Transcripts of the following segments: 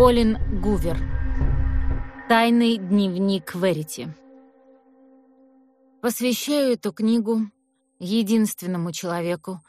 Колин Гувер. Тайный дневник Верити. Посвящаю эту книгу единственному человеку,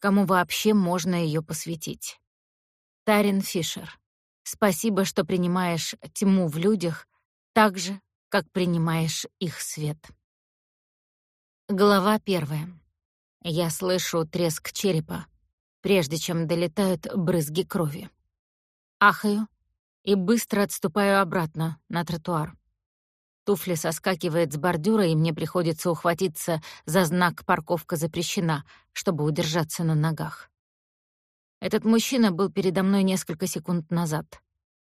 кому вообще можно ее посвятить. Тарин Фишер. Спасибо, что принимаешь тьму в людях так же, как принимаешь их свет. Глава первая. Я слышу треск черепа, прежде чем долетают брызги крови. Ахаю и быстро отступаю обратно на тротуар. Туфли соскакивает с бордюра, и мне приходится ухватиться за знак «Парковка запрещена», чтобы удержаться на ногах. Этот мужчина был передо мной несколько секунд назад.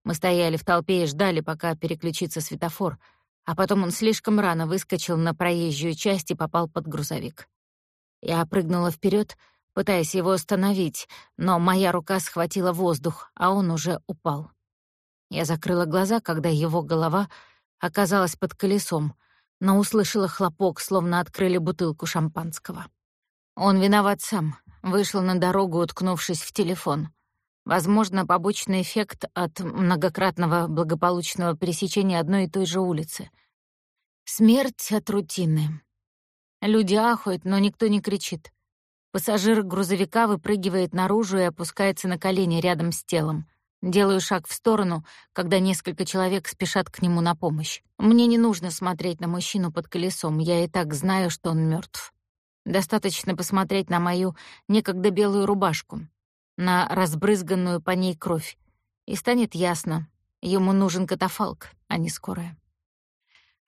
Мы стояли в толпе и ждали, пока переключится светофор, а потом он слишком рано выскочил на проезжую часть и попал под грузовик. Я прыгнула вперед, пытаясь его остановить, но моя рука схватила воздух, а он уже упал. Я закрыла глаза, когда его голова оказалась под колесом, но услышала хлопок, словно открыли бутылку шампанского. Он виноват сам, вышел на дорогу, уткнувшись в телефон. Возможно, побочный эффект от многократного благополучного пересечения одной и той же улицы. Смерть от рутины. Люди ахают, но никто не кричит. Пассажир грузовика выпрыгивает наружу и опускается на колени рядом с телом. Делаю шаг в сторону, когда несколько человек спешат к нему на помощь. Мне не нужно смотреть на мужчину под колесом, я и так знаю, что он мертв. Достаточно посмотреть на мою некогда белую рубашку, на разбрызганную по ней кровь, и станет ясно, ему нужен катафалк, а не скорая.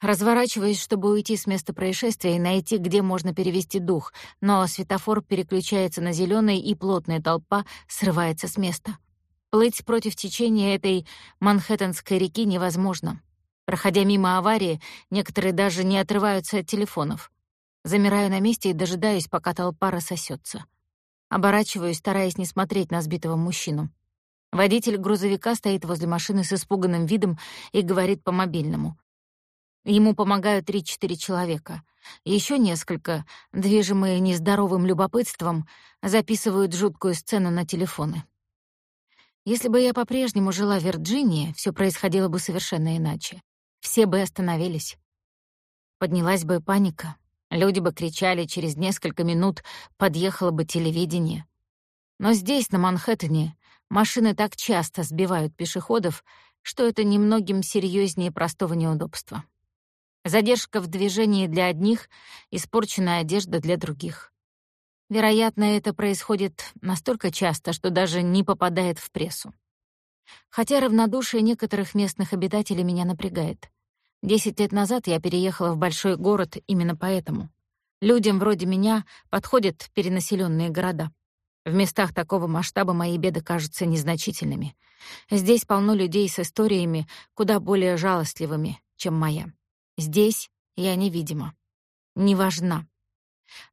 Разворачиваюсь, чтобы уйти с места происшествия и найти, где можно перевести дух, но светофор переключается на зеленый, и плотная толпа срывается с места. Плыть против течения этой Манхэттенской реки невозможно. Проходя мимо аварии, некоторые даже не отрываются от телефонов. Замираю на месте и дожидаюсь, пока толпа рассосется. Оборачиваюсь, стараясь не смотреть на сбитого мужчину. Водитель грузовика стоит возле машины с испуганным видом и говорит по мобильному. Ему помогают три-четыре человека. Еще несколько, движимые нездоровым любопытством, записывают жуткую сцену на телефоны. Если бы я по-прежнему жила в Вирджинии, все происходило бы совершенно иначе. Все бы остановились. Поднялась бы паника. Люди бы кричали, через несколько минут подъехало бы телевидение. Но здесь, на Манхэттене, машины так часто сбивают пешеходов, что это немногим серьезнее простого неудобства. Задержка в движении для одних, испорченная одежда для других. Вероятно, это происходит настолько часто, что даже не попадает в прессу. Хотя равнодушие некоторых местных обитателей меня напрягает. Десять лет назад я переехала в большой город именно поэтому. Людям вроде меня подходят перенаселенные города. В местах такого масштаба мои беды кажутся незначительными. Здесь полно людей с историями куда более жалостливыми, чем моя. Здесь я невидима. Не важна.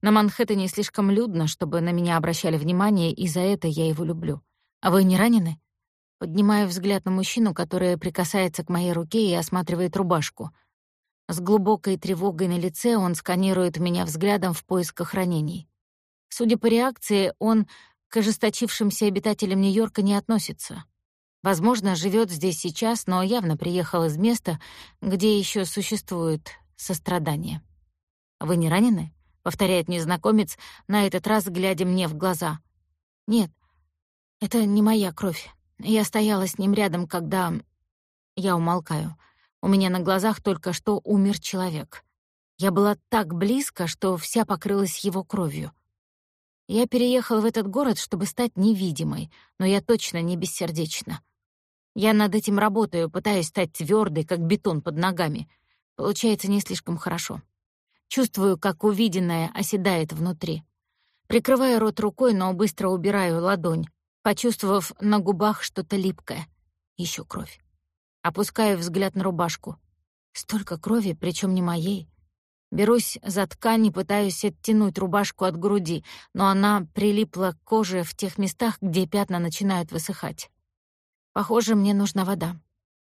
На Манхэттене слишком людно, чтобы на меня обращали внимание, и за это я его люблю. А вы не ранены? Поднимаю взгляд на мужчину, который прикасается к моей руке и осматривает рубашку. С глубокой тревогой на лице он сканирует меня взглядом в поисках ранений. Судя по реакции, он к ожесточившимся обитателям Нью-Йорка не относится. Возможно, живет здесь сейчас, но явно приехал из места, где еще существует сострадание. «Вы не ранены?» — повторяет незнакомец, на этот раз глядя мне в глаза. «Нет, это не моя кровь. Я стояла с ним рядом, когда...» Я умолкаю. У меня на глазах только что умер человек. Я была так близко, что вся покрылась его кровью. Я переехала в этот город, чтобы стать невидимой, но я точно не бессердечна. Я над этим работаю, пытаюсь стать твердой, как бетон под ногами. Получается не слишком хорошо. Чувствую, как увиденное оседает внутри. Прикрываю рот рукой, но быстро убираю ладонь, почувствовав на губах что-то липкое. Еще кровь. Опускаю взгляд на рубашку. Столько крови, причем не моей. Берусь за ткань и пытаюсь оттянуть рубашку от груди, но она прилипла к коже в тех местах, где пятна начинают высыхать. Похоже, мне нужна вода.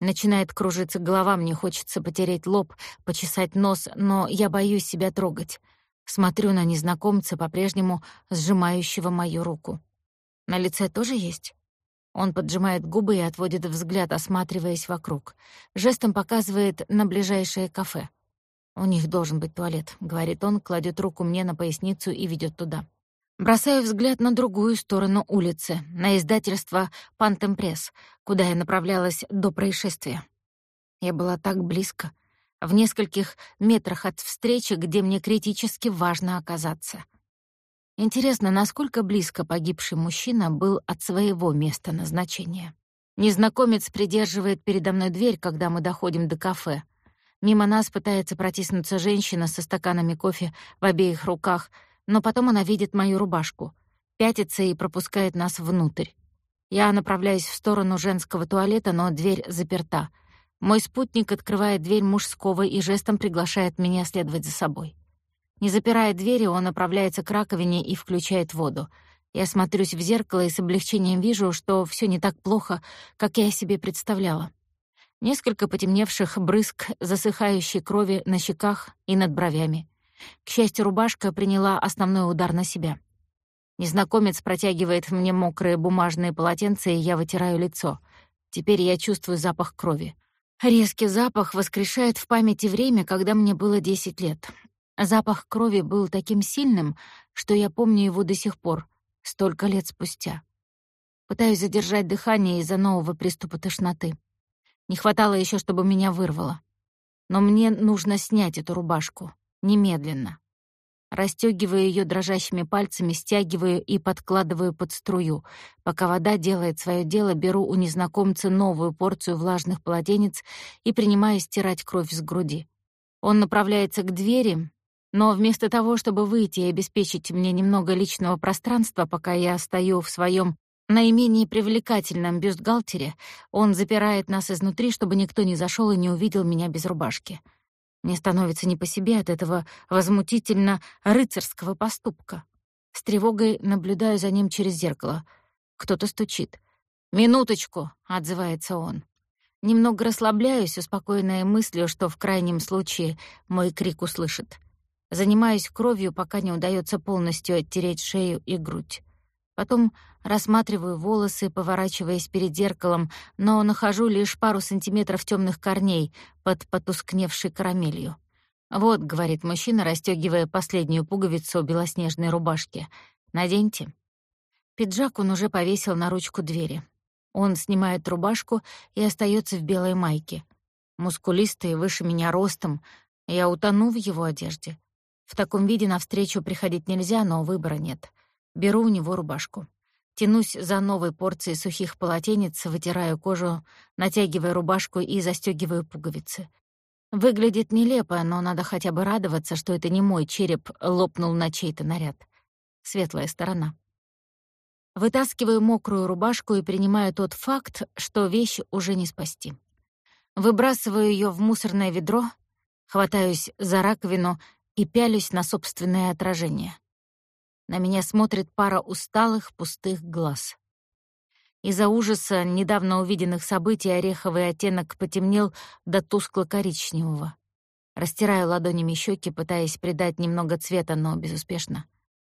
Начинает кружиться голова, мне хочется потереть лоб, почесать нос, но я боюсь себя трогать. Смотрю на незнакомца, по-прежнему сжимающего мою руку. На лице тоже есть? Он поджимает губы и отводит взгляд, осматриваясь вокруг. Жестом показывает на ближайшее кафе. «У них должен быть туалет», — говорит он, кладет руку мне на поясницу и ведет туда. Бросаю взгляд на другую сторону улицы, на издательство «Пантемпресс», куда я направлялась до происшествия. Я была так близко, в нескольких метрах от встречи, где мне критически важно оказаться. Интересно, насколько близко погибший мужчина был от своего места назначения. Незнакомец придерживает передо мной дверь, когда мы доходим до кафе. Мимо нас пытается протиснуться женщина со стаканами кофе в обеих руках — но потом она видит мою рубашку, пятится и пропускает нас внутрь. Я направляюсь в сторону женского туалета, но дверь заперта. Мой спутник открывает дверь мужского и жестом приглашает меня следовать за собой. Не запирая двери, он направляется к раковине и включает воду. Я смотрюсь в зеркало и с облегчением вижу, что все не так плохо, как я себе представляла. Несколько потемневших брызг засыхающей крови на щеках и над бровями. К счастью, рубашка приняла основной удар на себя. Незнакомец протягивает мне мокрые бумажные полотенца, и я вытираю лицо. Теперь я чувствую запах крови. Резкий запах воскрешает в памяти время, когда мне было 10 лет. Запах крови был таким сильным, что я помню его до сих пор, столько лет спустя. Пытаюсь задержать дыхание из-за нового приступа тошноты. Не хватало еще, чтобы меня вырвало. Но мне нужно снять эту рубашку. Немедленно. Растёгиваю её дрожащими пальцами, стягиваю и подкладываю под струю. Пока вода делает своё дело, беру у незнакомца новую порцию влажных полотенец и принимаю стирать кровь с груди. Он направляется к двери, но вместо того, чтобы выйти и обеспечить мне немного личного пространства, пока я стою в своём наименее привлекательном бюстгальтере, он запирает нас изнутри, чтобы никто не зашёл и не увидел меня без рубашки. Мне становится не по себе от этого возмутительно рыцарского поступка. С тревогой наблюдаю за ним через зеркало. Кто-то стучит. «Минуточку!» — отзывается он. Немного расслабляюсь, успокоенная мыслью, что в крайнем случае мой крик услышит. Занимаюсь кровью, пока не удается полностью оттереть шею и грудь. Потом рассматриваю волосы, поворачиваясь перед зеркалом, но нахожу лишь пару сантиметров темных корней под потускневшей карамелью. «Вот», — говорит мужчина, расстегивая последнюю пуговицу белоснежной рубашки, — «наденьте». Пиджак он уже повесил на ручку двери. Он снимает рубашку и остается в белой майке. Мускулистый, выше меня ростом, я утону в его одежде. В таком виде навстречу приходить нельзя, но выбора нет. Беру у него рубашку. Тянусь за новой порцией сухих полотенец, вытираю кожу, натягиваю рубашку и застегиваю пуговицы. Выглядит нелепо, но надо хотя бы радоваться, что это не мой череп лопнул на чей-то наряд. Светлая сторона. Вытаскиваю мокрую рубашку и принимаю тот факт, что вещь уже не спасти. Выбрасываю ее в мусорное ведро, хватаюсь за раковину и пялюсь на собственное отражение. На меня смотрит пара усталых, пустых глаз. Из-за ужаса недавно увиденных событий ореховый оттенок потемнел до тускло-коричневого. Растираю ладонями щеки, пытаясь придать немного цвета, но безуспешно.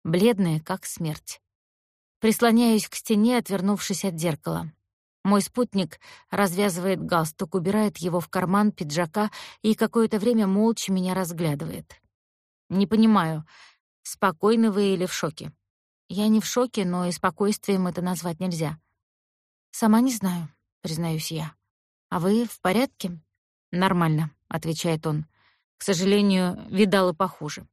Бледные, как смерть. Прислоняюсь к стене, отвернувшись от зеркала. Мой спутник развязывает галстук, убирает его в карман пиджака и какое-то время молча меня разглядывает. Не понимаю, Спокойны вы или в шоке? Я не в шоке, но и спокойствием это назвать нельзя. Сама не знаю, признаюсь я. А вы в порядке? Нормально, отвечает он. К сожалению, видал и похуже.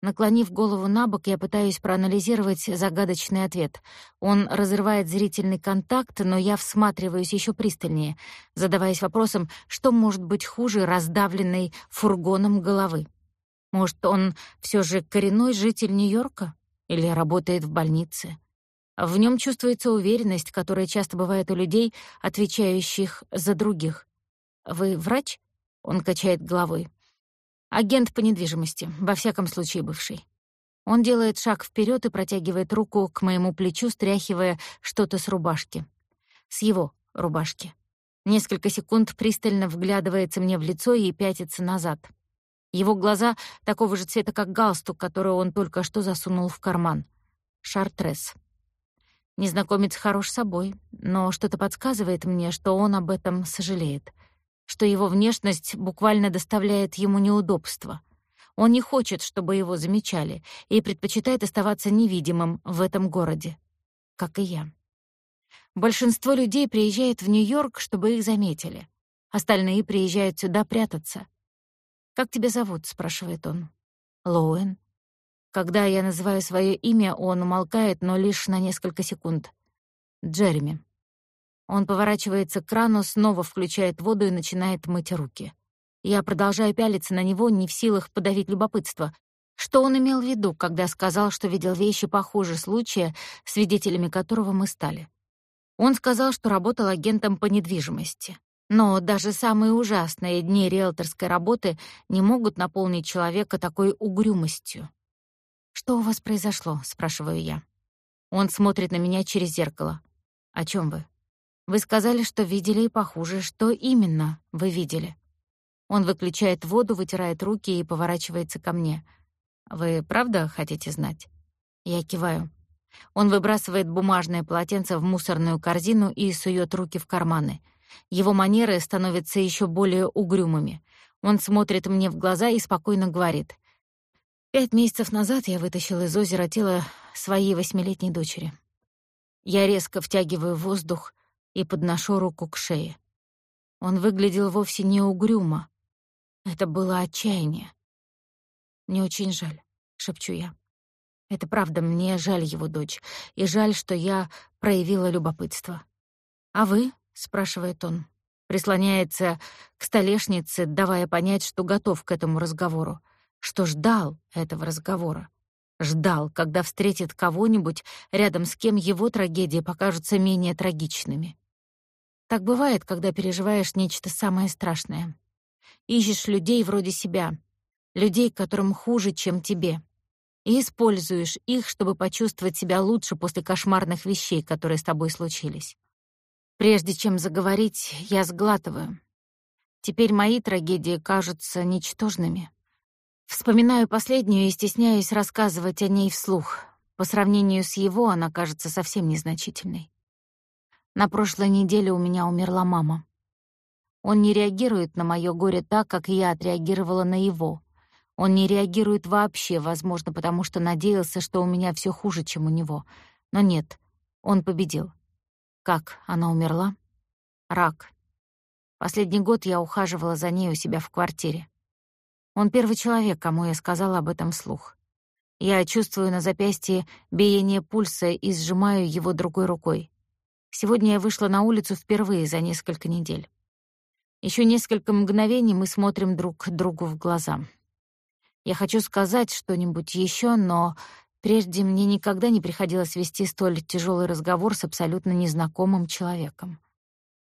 Наклонив голову на бок, я пытаюсь проанализировать загадочный ответ. Он разрывает зрительный контакт, но я всматриваюсь еще пристальнее, задаваясь вопросом, что может быть хуже раздавленной фургоном головы. Может, он все же коренной житель Нью-Йорка или работает в больнице? В нем чувствуется уверенность, которая часто бывает у людей, отвечающих за других. «Вы врач?» — он качает головой. «Агент по недвижимости, во всяком случае бывший». Он делает шаг вперед и протягивает руку к моему плечу, стряхивая что-то с рубашки. С его рубашки. Несколько секунд пристально вглядывается мне в лицо и пятится назад. Его глаза такого же цвета, как галстук, который он только что засунул в карман. Шартрес. Незнакомец хорош собой, но что-то подсказывает мне, что он об этом сожалеет, что его внешность буквально доставляет ему неудобства. Он не хочет, чтобы его замечали, и предпочитает оставаться невидимым в этом городе, как и я. Большинство людей приезжает в Нью-Йорк, чтобы их заметили. Остальные приезжают сюда прятаться. «Как тебя зовут?» — спрашивает он. «Лоуэн». Когда я называю свое имя, он умолкает, но лишь на несколько секунд. Джереми. Он поворачивается к крану, снова включает воду и начинает мыть руки. Я продолжаю пялиться на него, не в силах подавить любопытство. Что он имел в виду, когда сказал, что видел вещи похуже случая, свидетелями которого мы стали? Он сказал, что работал агентом по недвижимости. Но даже самые ужасные дни риэлторской работы не могут наполнить человека такой угрюмостью. «Что у вас произошло?» — спрашиваю я. Он смотрит на меня через зеркало. «О чем вы?» «Вы сказали, что видели и похуже. Что именно вы видели?» Он выключает воду, вытирает руки и поворачивается ко мне. «Вы правда хотите знать?» Я киваю. Он выбрасывает бумажное полотенце в мусорную корзину и сует руки в карманы. Его манеры становятся еще более угрюмыми. Он смотрит мне в глаза и спокойно говорит. Пять месяцев назад я вытащил из озера тело своей восьмилетней дочери. Я резко втягиваю воздух и подношу руку к шее. Он выглядел вовсе не угрюмо. Это было отчаяние. «Мне очень жаль», — шепчу я. «Это правда, мне жаль его дочь, и жаль, что я проявила любопытство». «А вы?» — спрашивает он. Прислоняется к столешнице, давая понять, что готов к этому разговору что ждал этого разговора. Ждал, когда встретит кого-нибудь, рядом с кем его трагедии покажутся менее трагичными. Так бывает, когда переживаешь нечто самое страшное. Ищешь людей вроде себя, людей, которым хуже, чем тебе, и используешь их, чтобы почувствовать себя лучше после кошмарных вещей, которые с тобой случились. Прежде чем заговорить, я сглатываю. Теперь мои трагедии кажутся ничтожными. Вспоминаю последнюю и стесняюсь рассказывать о ней вслух. По сравнению с его она кажется совсем незначительной. На прошлой неделе у меня умерла мама. Он не реагирует на моё горе так, как я отреагировала на его. Он не реагирует вообще, возможно, потому что надеялся, что у меня всё хуже, чем у него. Но нет, он победил. Как, она умерла? Рак. Последний год я ухаживала за ней у себя в квартире. Он первый человек, кому я сказала об этом вслух. Я чувствую на запястье биение пульса и сжимаю его другой рукой. Сегодня я вышла на улицу впервые за несколько недель. Еще несколько мгновений мы смотрим друг другу в глаза. Я хочу сказать что-нибудь еще, но прежде мне никогда не приходилось вести столь тяжелый разговор с абсолютно незнакомым человеком.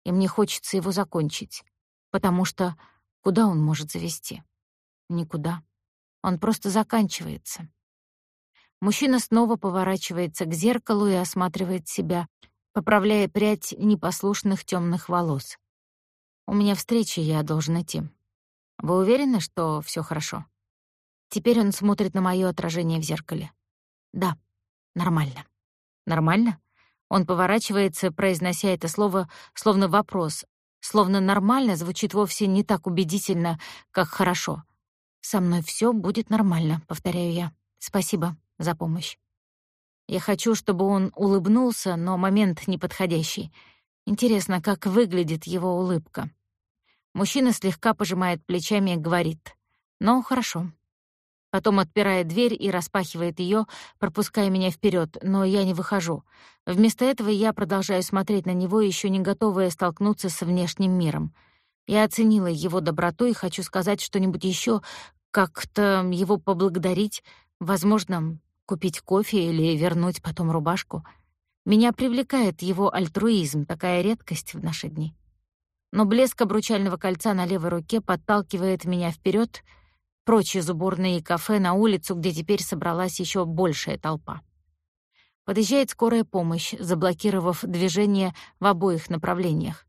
И мне хочется его закончить, потому что куда он может завести? Никуда. Он просто заканчивается. Мужчина снова поворачивается к зеркалу и осматривает себя, поправляя прядь непослушных темных волос. «У меня встреча, я должен идти. Вы уверены, что все хорошо?» Теперь он смотрит на мое отражение в зеркале. «Да, нормально». «Нормально?» Он поворачивается, произнося это слово словно вопрос, словно «нормально» звучит вовсе не так убедительно, как «хорошо». «Со мной все будет нормально», — повторяю я. «Спасибо за помощь». Я хочу, чтобы он улыбнулся, но момент неподходящий. Интересно, как выглядит его улыбка. Мужчина слегка пожимает плечами и говорит. «Ну, хорошо». Потом отпирает дверь и распахивает ее, пропуская меня вперед, но я не выхожу. Вместо этого я продолжаю смотреть на него, еще не готовая столкнуться с внешним миром. Я оценила его доброту и хочу сказать что-нибудь еще, как-то его поблагодарить, возможно, купить кофе или вернуть потом рубашку. Меня привлекает его альтруизм, такая редкость в наши дни. Но блеск обручального кольца на левой руке подталкивает меня вперед, прочь из уборной и кафе на улицу, где теперь собралась еще большая толпа. Подъезжает скорая помощь, заблокировав движение в обоих направлениях.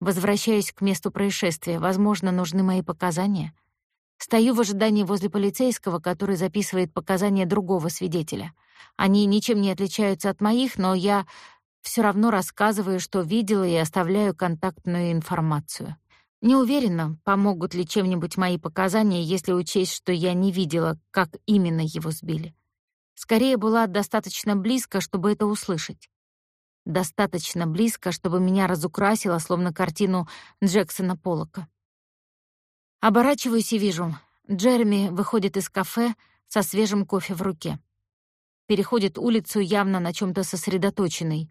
Возвращаюсь к месту происшествия. Возможно, нужны мои показания. Стою в ожидании возле полицейского, который записывает показания другого свидетеля. Они ничем не отличаются от моих, но я все равно рассказываю, что видела и оставляю контактную информацию. Не уверена, помогут ли чем-нибудь мои показания, если учесть, что я не видела, как именно его сбили. Скорее была достаточно близко, чтобы это услышать. Достаточно близко, чтобы меня разукрасило, словно картину Джексона Поллока. Оборачиваюсь и вижу. Джереми выходит из кафе со свежим кофе в руке. Переходит улицу явно на чем то сосредоточенный.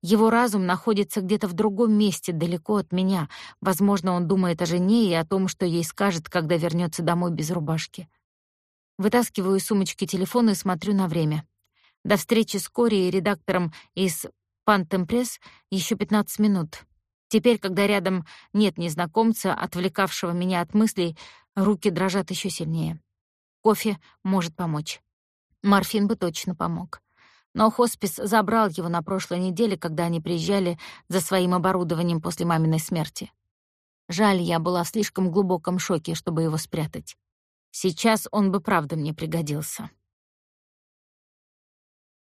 Его разум находится где-то в другом месте, далеко от меня. Возможно, он думает о жене и о том, что ей скажет, когда вернется домой без рубашки. Вытаскиваю из сумочки телефон и смотрю на время. До встречи с Кори и редактором из Пантемпресс еще 15 минут. Теперь, когда рядом нет незнакомца, отвлекавшего меня от мыслей, руки дрожат еще сильнее. Кофе может помочь. Морфин бы точно помог. Но хоспис забрал его на прошлой неделе, когда они приезжали за своим оборудованием после маминой смерти. Жаль, я была в слишком глубоком шоке, чтобы его спрятать. Сейчас он бы правда мне пригодился.